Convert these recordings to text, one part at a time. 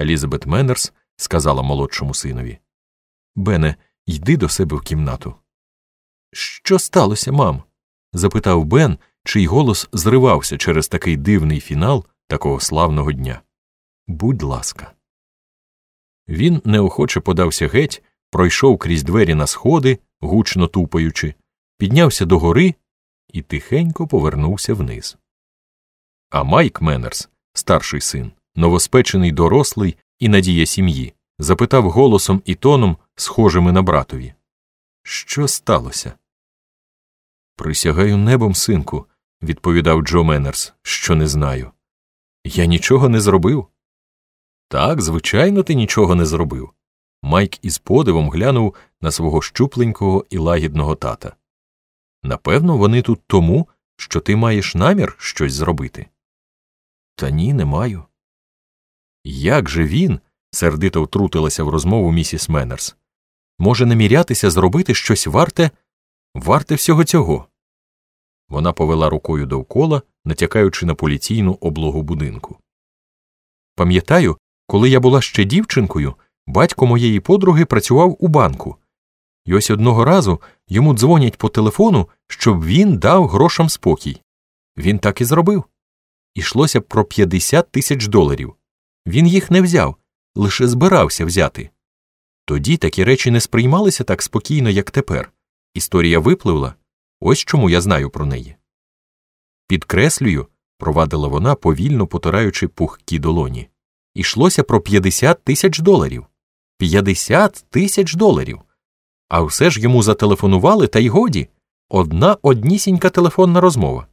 Елізабет Меннерс сказала молодшому синові. Бене, йди до себе в кімнату. Що сталося, мам? запитав Бен, чий голос зривався через такий дивний фінал такого славного дня. Будь ласка. Він неохоче подався геть, пройшов крізь двері на сходи, гучно тупаючи, піднявся до гори і тихенько повернувся вниз. А Майк Меннерс, старший син, новоспечений дорослий і надія сім'ї, запитав голосом і тоном, схожими на братові Що сталося? Присягаю небом, синку, відповідав Джо Меннерс, що не знаю. Я нічого не зробив. Так, звичайно, ти нічого не зробив. Майк із подивом глянув на свого щупленького і лагідного тата. Напевно, вони тут тому, що ти маєш намір щось зробити. Та ні, не маю. Як же він, сердито втрутилася в розмову місіс Меннерс, може намірятися зробити щось варте, варте всього цього? Вона повела рукою довкола, натякаючи на поліційну облогу будинку. Пам'ятаю, коли я була ще дівчинкою, батько моєї подруги працював у банку, і ось одного разу йому дзвонять по телефону, щоб він дав грошам спокій. Він так і зробив. Ішлося про 50 тисяч доларів. Він їх не взяв, лише збирався взяти. Тоді такі речі не сприймалися так спокійно, як тепер. Історія випливла, ось чому я знаю про неї. Підкреслюю, провадила вона, повільно потираючи пухкі долоні. Ішлося про 50 тисяч доларів. 50 тисяч доларів. А все ж йому зателефонували, та й годі одна однісінька телефонна розмова.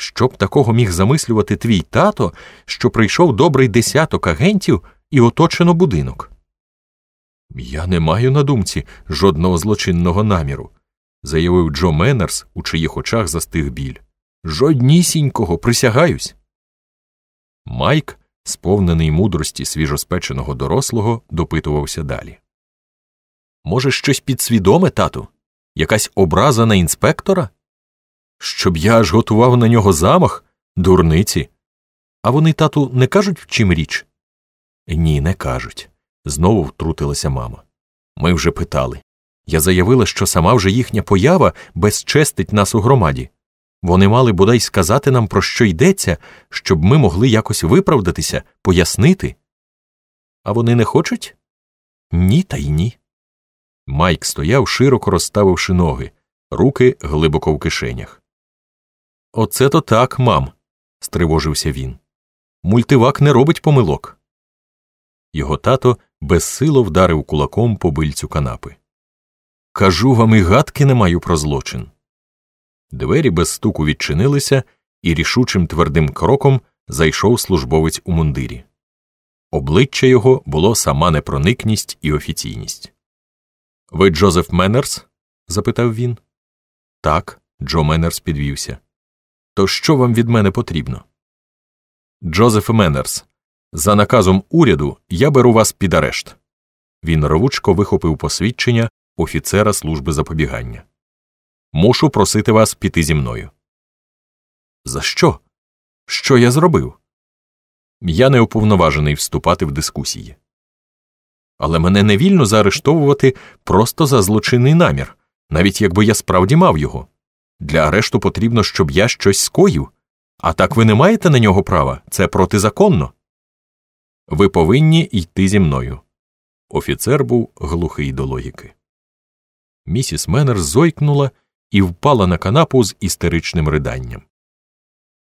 Щоб такого міг замислювати твій тато, що прийшов добрий десяток агентів і оточено будинок? Я не маю на думці жодного злочинного наміру, заявив Джо Меннерс, у чиїх очах застиг біль. Жоднісінького присягаюсь. Майк, сповнений мудрості свіжоспеченого дорослого, допитувався далі. Може, щось підсвідоме, тату? Якась образа на інспектора? Щоб я аж готував на нього замах, дурниці. А вони, тату, не кажуть, в чим річ? Ні, не кажуть. Знову втрутилася мама. Ми вже питали. Я заявила, що сама вже їхня поява безчестить нас у громаді. Вони мали бодай сказати нам, про що йдеться, щоб ми могли якось виправдатися, пояснити. А вони не хочуть? Ні, та й ні. Майк стояв, широко розставивши ноги, руки глибоко в кишенях. Оце то так, мам, стривожився він. Мультивак не робить помилок. Його тато безсило вдарив кулаком по бильцю канапи. Кажу вам і гадки не маю про злочин. Двері без стуку відчинилися, і рішучим твердим кроком зайшов службовець у мундирі. Обличчя його було сама непроникність і офіційність. Ви Джозеф Меннерс? запитав він. Так, Джо Меннерс підвівся. То що вам від мене потрібно? Джозеф Меннерс, за наказом уряду я беру вас під арешт. Він рвучко вихопив посвідчення офіцера служби запобігання. Мушу просити вас піти зі мною. За що? Що я зробив? Я не уповноважений вступати в дискусії. Але мене не вільно заарештовувати просто за злочинний намір, навіть якби я справді мав його. Для арешту потрібно, щоб я щось скоїв, а так ви не маєте на нього права, це протизаконно. Ви повинні йти зі мною. Офіцер був глухий до логіки. Місіс Меннер зойкнула і впала на канапу з істеричним riданням.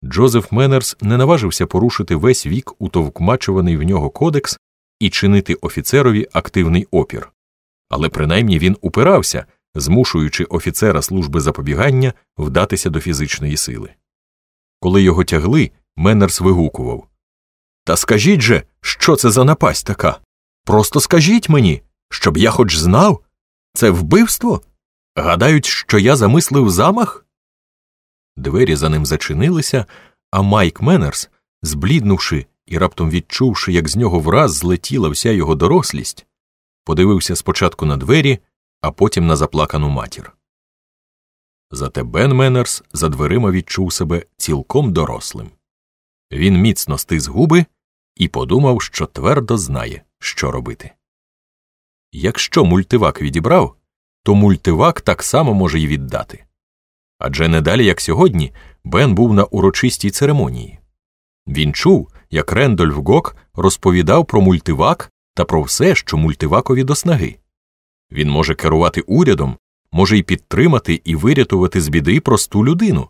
Джозеф Меннерс не наважився порушити весь вік утовкмачуваний в нього кодекс і чинити офіцерові активний опір, але принаймні він упирався, змушуючи офіцера служби запобігання вдатися до фізичної сили. Коли його тягли, Меннерс вигукував Та скажіть же, що це за напасть така? Просто скажіть мені, щоб я хоч знав це вбивство? Гадають, що я замислив замах? Двері за ним зачинилися, а Майк Меннерс, збліднувши і раптом відчувши, як з нього враз злетіла вся його дорослість, подивився спочатку на двері, а потім на заплакану матір. Зате Бен Меннерс за дверима відчув себе цілком дорослим. Він міцно стис губи і подумав, що твердо знає, що робити. Якщо мультивак відібрав, то мультивак так само може й віддати. Адже не далі, як сьогодні, Бен був на урочистій церемонії. Він чув, як Рендольф Гок розповідав про мультивак та про все, що мультивакові до снаги. Він може керувати урядом, може й підтримати і вирятувати з біди просту людину,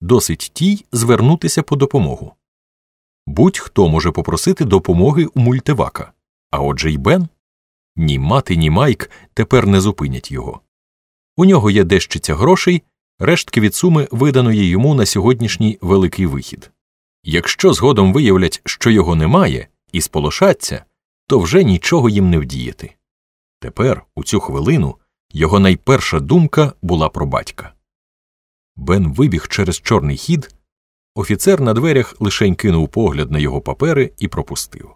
досить тій звернутися по допомогу. Будь-хто може попросити допомоги у мультивака, а отже й Бен. Ні мати, ні Майк тепер не зупинять його. У нього є дещиця грошей, рештки від суми виданої йому на сьогоднішній великий вихід. Якщо згодом виявлять, що його немає, і сполошаться, то вже нічого їм не вдіяти. Тепер, у цю хвилину, його найперша думка була про батька. Бен вибіг через чорний хід, офіцер на дверях лишень кинув погляд на його папери і пропустив.